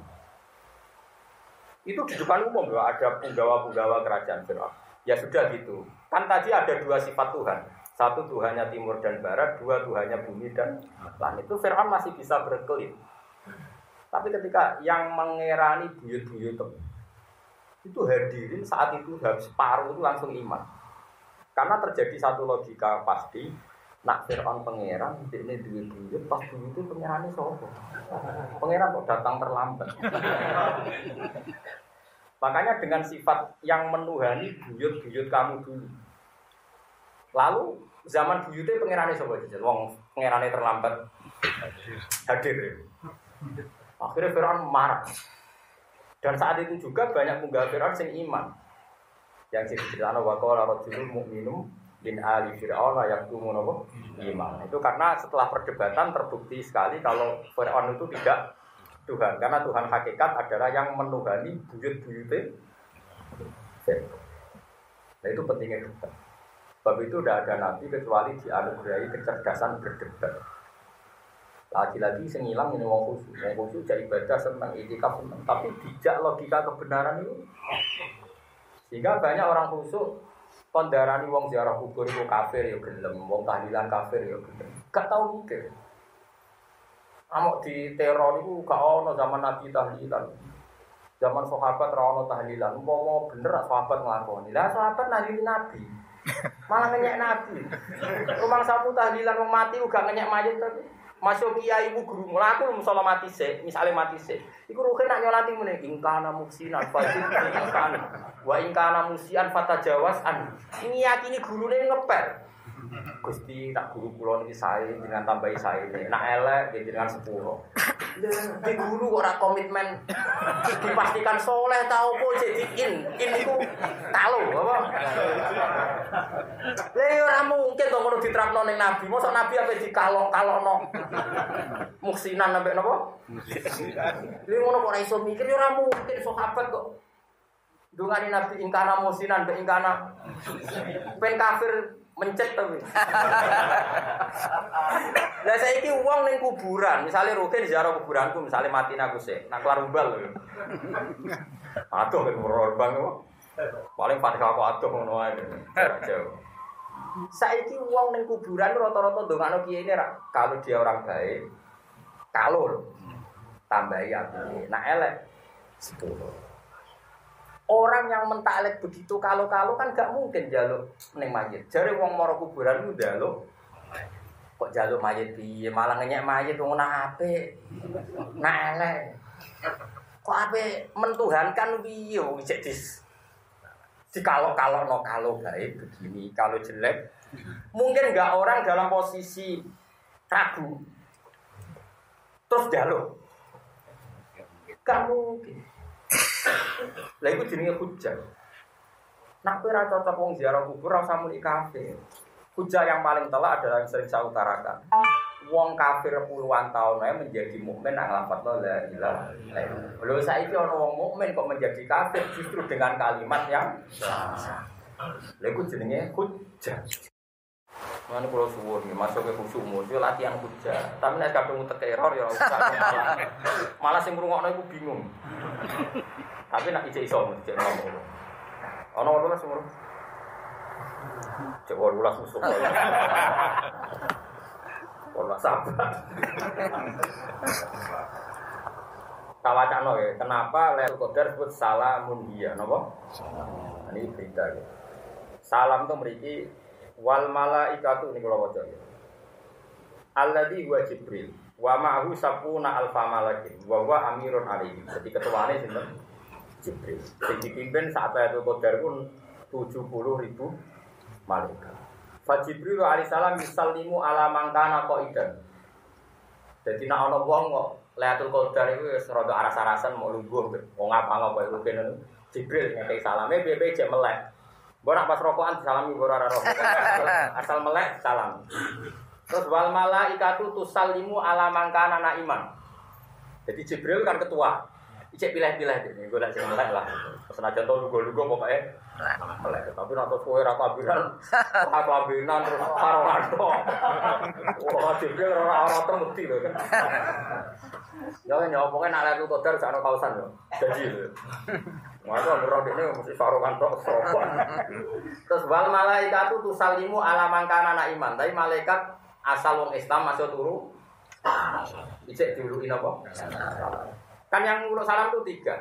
Itu di depan umum loh, ada penggawa-penggawa kerajaan Fir'aun. Ya sudah gitu. Kan tadi ada dua sifat Tuhan. Satu Tuhannya timur dan barat, dua Tuhannya bumi dan langit. Itu Fir'aun masih bisa berkelit. Tapi ketika yang mengerani buyut-buyut itu hadirin saat itu separuh itu langsung iman. Karena terjadi satu logika pasti, nak Fir'aun pangeran, ini duit buyut, pas buyut itu pangerannya sopo. Pangeran kok datang terlambat. <laughs> Makanya dengan sifat yang menuhani buyut-buyut kamu dulu. Lalu zaman buyutnya pengirannya sobat jajan, wong pengirannya terlambat hadir. Ya. Akhirnya Fir'aun marah. Dan saat itu juga banyak munggah Fir'aun yang iman. Yang diceritakan wa qala rajulun mu'minum bin ali Fir'aun yang apa? Iman. Itu karena setelah perdebatan terbukti sekali kalau Fir'aun itu tidak Tuhan. Karena Tuhan hakikat adalah yang menuhani buyut-buyutnya. Nah itu pentingnya debat. Sebab itu tidak ada nabi kecuali dianugerahi kecerdasan berdebat. Lagi-lagi sing ilang ini wong khusus. Wong khusus jadi ibadah senang, itikaf senang. Tapi tidak logika kebenaran itu. Sehingga banyak orang khusus kondarani wong ziarah kubur itu kafir ya gelem, wong tahlilan kafir ya gelem. Gak tahu mikir. Amok di teror itu gak ono zaman Nabi tahlilan. Zaman sahabat ra ono tahlilan. Umpama bener sahabat nglakoni. Lah sahabat nabi nabi. Malah ngenyek nabi. Rumah sapu tahlilan wong mati uga ngenyek mayit tapi masuk kiai ibu guru mulai aku musola mati se, misalnya mati se. Iku rukin nak nyolati mune ingkana muksinan fajin ingkana wa ingkana musian fata jawas an. Ini yakini guru ini ngepel. Gusti tak guru pulau ini saya dengan tambahi ini. Nak elek dia dengan sepuluh. Di guru ora komitmen dipastikan soleh tahu kok jadi in in itu tahu apa? Lah ya ora mungkin to ngono diterapno ning nabi. Mosok nabi apa dikalong-kalongno. Muksinan sampai napa? Lha ngono kok ora iso mikir ya ora mungkin sahabat kok. Dungane nabi ingkana musinan be ingkana ben kafir mencet tapi. Lah saiki uang ning kuburan, misalnya rutin ziarah kuburanku, misalnya mati aku sih, nak kelar umbal lho. Aduh kan bang Paling fatihah aku aduh ngono ae. Jauh. Saiki uang ning kuburan rata-rata ndongakno kiye ini kalau dia orang baik, kalau tambahi aku. Nak elek sepuluh. Orang yang mentaklek begitu kalau-kalau kan gak mungkin jaluk neng mayit. Jari wong moro kuburan itu jaluk kok jaluk mayit piye malah ngenyek mayit wong ape. Nak elek. Kok ape mentuhankan piye wong dis si kalau kalau no kalau baik begini kalau jelek mungkin nggak orang dalam posisi ragu terus jaluk gak mungkin lah itu jenenge hujah. Nak kowe ora cocok wong ziarah kubur ora usah muni. Hujah yang paling telak adalah yang sering saya utarakan. Wong kafir puluhan tahun aja menjadi mukmin nang lafadz la ilaha illallah. Lho saiki ana wong mukmin kok menjadi kafir justru dengan kalimat yang salah. Lha iku jenenge hujah. Mana pulau suwun masuk ke khusyuk musuh latihan hujah. Tapi nek kadung utek error ya malah malah sing ngrungokno iku bingung. Tapi nak ijek iso ijek ngomong. Ana ora semua. Cek walulas musuh. Ora sabar. Tawacano ya, kenapa Lailatul Qadar disebut salamun dia, napa? Ini berita ya. Salam itu memiliki wal malaikatu ini kalau waca ya. Alladhi huwa Jibril wa ma'ahu sapuna alfa malakin wa huwa amirun alaihi. Jadi ketuane sinten? Jibril. Sing dipimpin saat itu Qadar pun 70 ribu malaikat. Fa Jibril alaihi salam yusallimu ala mangkana qaidan. Jadi nak ana wong kok Lailatul Qadar iku wis rada aras-arasan mau lungguh wong apa ngopo iku kene Jibril ngekei salame piye-piye jek melek. Gue nak pas rokokan disalami rara rokok. <laughs> Asal melek salam. Terus wal malaikatu tusallimu ala mangkana iman. Jadi Jibril kan ketua. Icek pilih-pilih ini, gue lagi melek lah. Senajan tau lugu-lugu pokoknya. Tapi nanti kue rata biran, rata biran terus karongan dong. Wah Jibril rara rata mesti loh kan. Ya ya pokoknya nak lihat kotor jangan kausan loh. Jadi Masa ngerok ini mesti sarungan tok sopan. Terus wal malaikat itu tusalimu ala mangkana anak iman. Tapi malaikat asal wong Islam masuk turu. Ijek dulu apa? Kan yang ngurus salam itu tiga.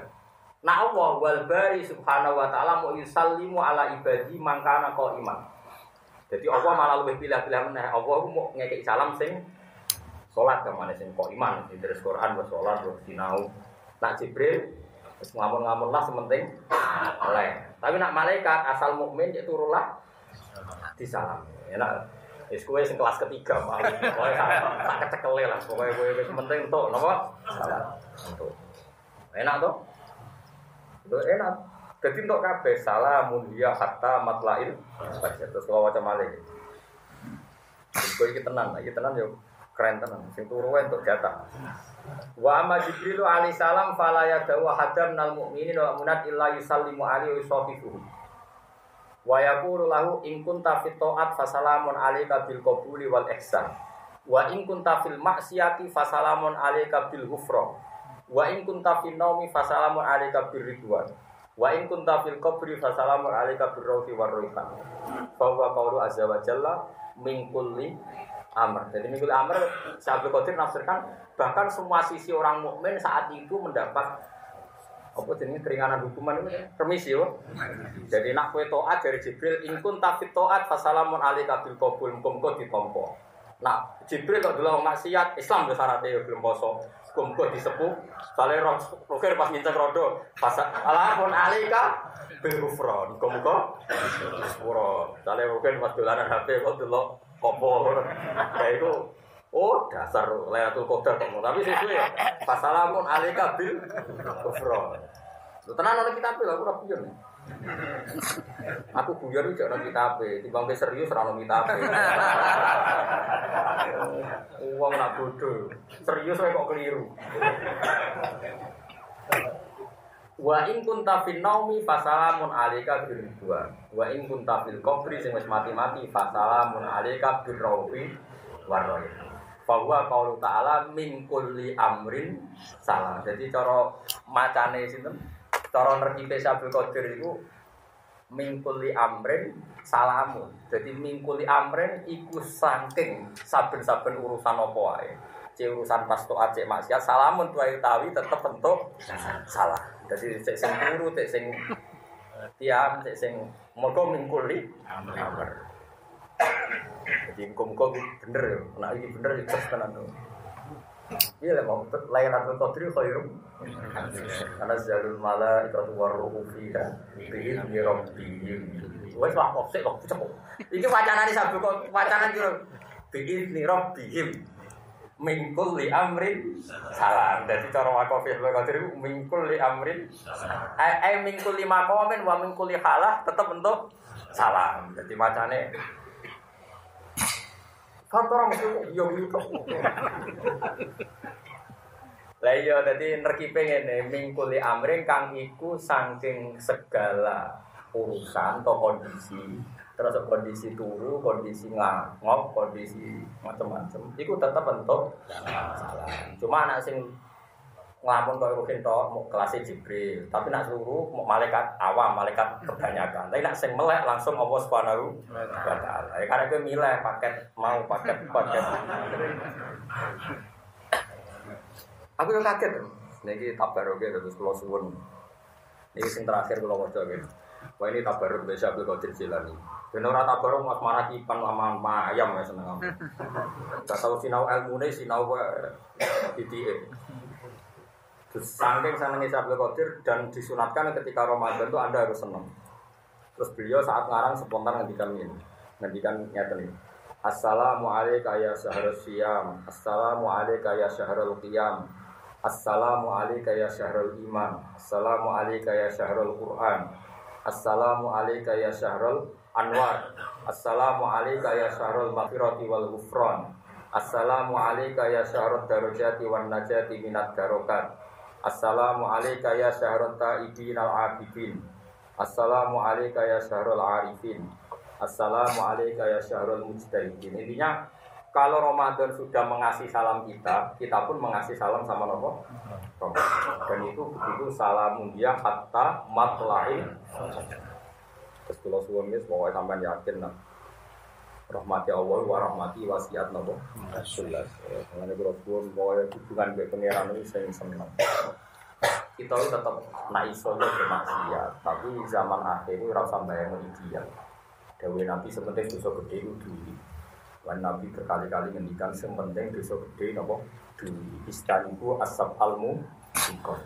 Nah Allah wal bari subhanahu wa ta'ala mau yusallimu ala ibadi mangkana kau iman. Jadi Allah malah lebih pilih-pilih meneh. Allah mau ngekek salam sing sholat ke mana sing kok iman. Terus Quran bersolat bersinau. Nak Jibril Terus ngamun-ngamun lah sementing oleh. Tapi nak malaikat asal mukmin itu turunlah di salam. Enak. Wis kowe sing kelas ketiga. Pokoke tak kecekele lah. Pokoke kowe wis penting entuk? Salam. Enak toh? Enak. Jadi untuk kabeh salamun dia hatta matlail. Terus kalau macam malih. Kowe iki tenan, iki tenan yo keren tenan. Sing turu untuk jatah. Wa amma Jibril alaihi salam fala yadawu hadam nal mu'minin wa munat illa yusallimu alaihi wa yusafihu. Wa yaqulu lahu in kunta fit ta'at fasalamun alaika bil qabuli wal ihsan. Wa in kunta fil maksiati fasalamun alaika bil ghufran. Wa in kunta fil naumi fasalamun alaika bir ridwan. Wa in kunta fil qabri fasalamun alaika war raihan. Fa huwa qawlu azza wa jalla min kulli amr. Jadi min kulli amr Syaikhul Qadir nafsirkan bahkan semua sisi orang mukmin saat itu mendapat apa jenis keringanan hukuman itu permisi yo. Jadi nak kue toat dari Jibril ingkun tafit toat fasalamun ali kabil kabul muga ditompo. Nah, Jibril kok dulu maksiat Islam syaratnya yo belum poso. Muga disepuh. Sale roh roker pas nginceng rodo. Fasalamun alika bil kufron. Muga sepuro. Sale roker pas dolanan HP kok dulu opo. Kayak itu Oh dasar Lailatul Qadar kamu. Tapi sesuai ya. Pasalamun alika bil kufra. Lu tenan ana kitab lho aku ora. Aku guyon iki ana kitab e, timbang ke serius ora ana kitab. Wong nak bodoh. Serius kok keliru. Wa in kunta fil naumi fasalamun alika bil ridwan. Wa in kunta fil qabri sing wis mati-mati fasalamun alika bil rawfi warroy bahwa kalau ta'ala min kulli amrin salam. Jadi cara macane sinten? Cara nerkipe Sabul Qadir itu min kulli amrin salamun. Jadi min kulli amrin iku saking saben-saben urusan apa wae. Cek urusan pas to acek maksiat salamun tuai tawi tetep bentuk salah. Jadi cek sing turu, cek sing tiam, cek sing mergo min kulli amrin. Jadi muka-muka bener ya. Nah ini bener ya terus tenan. Iya lah mau Lailatul Qadri khairum. Karena jalul mala itu waruhu fiha bi idni rabbihim. Wes lah kok sik kok cepet. Iki wacanane sabu kok wacanan kira bi idni rabbihim. Min kulli amrin salam. Jadi cara wakafil Qadri min kulli amrin eh, eh min kulli maqamin wa min kulli halah tetap bentuk salam. Jadi macane Kantor mesti yo gitu. Lah iya dadi nerkipe ngene mingkuli amring kang iku saking segala urusan atau kondisi terus kondisi turu, kondisi ngangop, kondisi macam-macam. Iku tetap bentuk salah. Cuma anak sing ngelamun kau ruhin to mau kelasnya Jibril. Tapi nak suruh mau malaikat awam malaikat kebanyakan. Tapi nak sing melek langsung Allah subhanahu wa taala. Ya, karena gue milih paket mau paket paket. Aku yang kaget ini tabarok ya terus kalau suwun. Ini sing terakhir kalau mau coba wah ini tabarok biasa Abdul Qadir Jilani. Dan orang tabarok mas marah kipan sama ayam ya seneng kamu gak tahu sinau ilmu nih sinau di Saking senengnya Syabdul Qadir dan disunatkan ketika Ramadan itu Anda harus senang. Terus beliau saat ngarang spontan ngendikan ini. Ngendikan nyata ini. Assalamu alayka ya syahrul siyam. Assalamu alayka ya syahrul qiyam. Assalamu alayka ya syahrul iman. Assalamu alayka ya syahrul Quran. Assalamu alayka ya syahrul anwar. Assalamu alayka ya syahrul maghfirati wal ghufran. Assalamu alayka ya syahrul darajati wan najati minat darokat. Assalamu alayka ya syahrul ta'ibin al-abidin. Assalamu alayka ya syahrul arifin. Assalamu alayka ya syahrul mujtahidin. Intinya kalau Ramadan sudah mengasih salam kita, kita pun mengasih salam sama Nabi Dan itu begitu salamun dia hatta matla'in. Terus kalau suami, semoga sampai yakin nah rahmati Allah wa rahmati wasiat nopo jelas mengenai kalau pun bahwa hubungan dengan pangeran ini saya senang kita itu tetap naik solo bermaksiat tapi zaman akhir ini rasa bayang ideal Dewi Nabi sebenarnya dosa gede itu dulu Lan Nabi berkali-kali ngendikan sing penting dosa gede napa? Duwi. Istaniku asab almu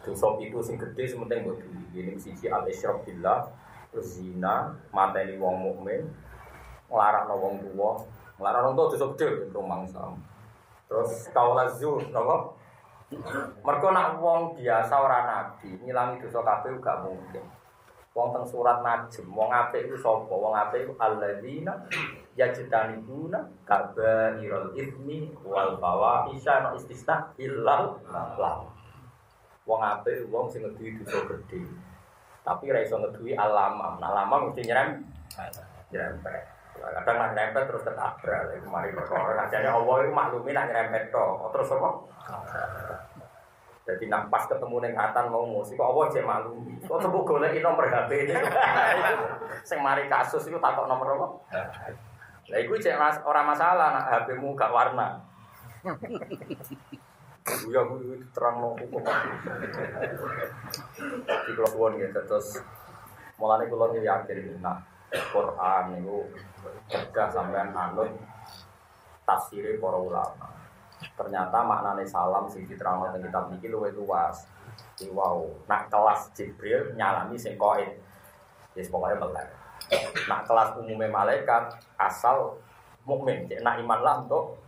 dosa itu sing gede penting mbok duwi. Ini siji al isyrok billah terus zina, mateni wong mukmin, nglarakno wong tuwa, nglarakno wong tuwa dosa gede untuk mangsa. Terus kaula zur napa? Mergo nak wong biasa ora nabi, ngilangi dosa kabeh gak mungkin. Wong teng surat Najm, wong apik iku sapa? Wong apik iku alladzina yajtanibuna kabairal itsmi wal fawahisha no istisna illal lam. Wong apik wong sing ngeduwi dosa gedhe. Tapi ra iso ngeduwi alamam. Nah, alamam mesti nyerem nyerempet. Kadang nak terus ketabrak. Kemarin perkara ajane Allah iku maklumi nak nyerempet tok. Terus apa? Jadi nak pas ketemu neng atan mau musik, kok Allah cek malu. Kok sebut golek nomor HP ini. <laughs> Sing mari kasus itu takut nomor apa? Lah iku cek mas, orang masalah nak HP-mu gak warna. Ya gue terang mau hukum. Di kalau suwon gitu terus mulane iki yakin nak Quran itu cerdas sampean anut tafsirnya para ulama. Ternyata maknanya salam sing diterangno teng kitab niki luwih luas. Iki wow, nak kelas Jibril nyalami sing koin. Wis pokoknya melek. Nak kelas umumnya malaikat asal mukmin, cek nak iman lah untuk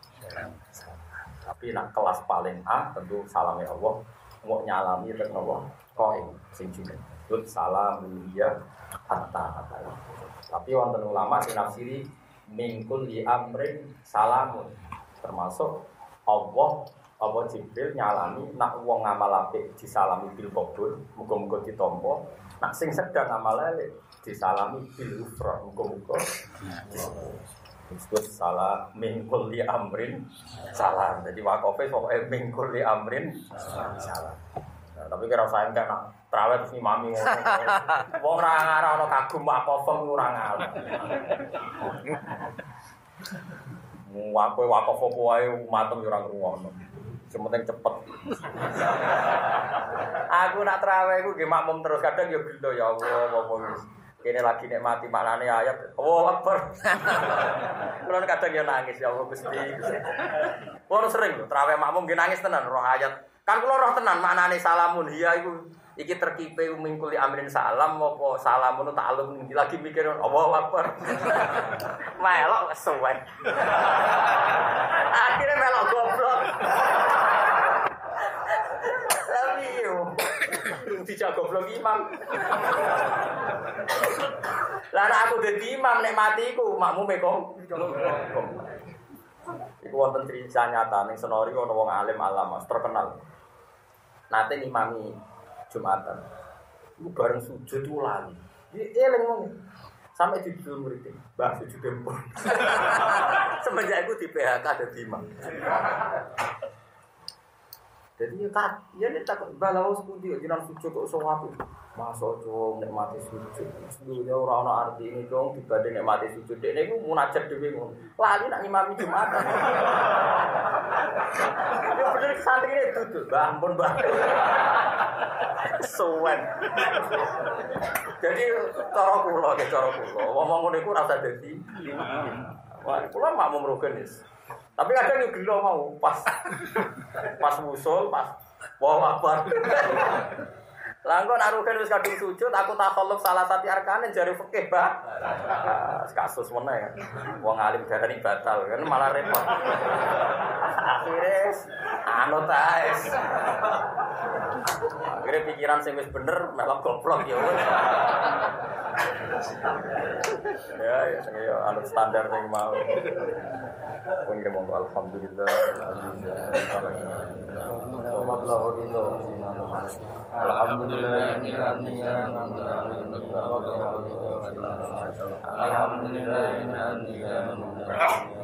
tapi nak kelas paling A tentu salamnya Allah mau nyalami Allah koin sing juga. Lut salam dia hatta hatta. Tapi wonten ulama nafsiri mingkul li amrin salamun. Termasuk Allah Allah Jibril nyalami nak wong ngamal apik disalami bil qabul muga-muga ditampa nak sing sedang ngamal elek disalami bil ufra muga-muga disebut salah mingkul li amrin salah jadi wakofe pokoknya mingkul li amrin salah Nah, tapi kira saya enggak nak terawih terus mami ngomong <laughs> wong ora ora ono kagum wakofem ora ngalih Wakoe wakaf apa wae matem yo ora ngrungokno. Cepet. aku nak terawih iku nggih makmum terus kadang yo gelo ya Allah apa wis. Kene lagi nek mati maknane ayat. Oh Akbar. Kulo kadang yo nangis ya Allah Gusti. Kulo sering terawih makmum nggih nangis tenan roh ayat. Kan kulo roh tenan maknane salamun hiya iku iki terkipe mingkuli amrin salam apa salamun ta'alum lagi mikir Allahu Akbar. <laughs> melok suwe. <laughs> Akhirnya melok goblok. <laughs> Tapi yo <coughs> dijak goblok imam. <coughs> Lah aku dadi imam nek mati iku makmume kok. Iku wonten cerita nyata ning Senori ana wong alim alama terkenal. Nate ngimami Jumatan. Iku bareng sujud itu lali. Dia eling wong. Sampai di dulu muridnya, mbah sujud tempur. <laughs> Semenjak itu di PHK ada imam. Tak, ya ini takut balau sepundi, jangan sujud kok sewatu. Masa cowok nek mati sujud, sebelumnya orang orang arti ini dong dibanding nek mati sujud. Ini aku munajat dewi ngono. Lali nak ngimami jumatan. Ya bener santri ini duduk, mbah ampun mbah. Suwen. Jadi cara kula, cara kula, ngomong ngono iku rasa dadi. Wah, kula makmum rugenis. Tapi kadang yo gelo mau pas <laughs> pas musul, pas wow akbar. Langgo nak rugen kadung sujud, aku tak kolok salah satu arkane jari fikih, Pak. Kasus mana ya. Wong alim darani batal kan malah repot. Akhirnya anu taes. Akhirnya pikiran sing wis bener melok goblok ya wis. Ya ya sing ya anu standar sing mau. Pun monggo alhamdulillah. Alhamdulillah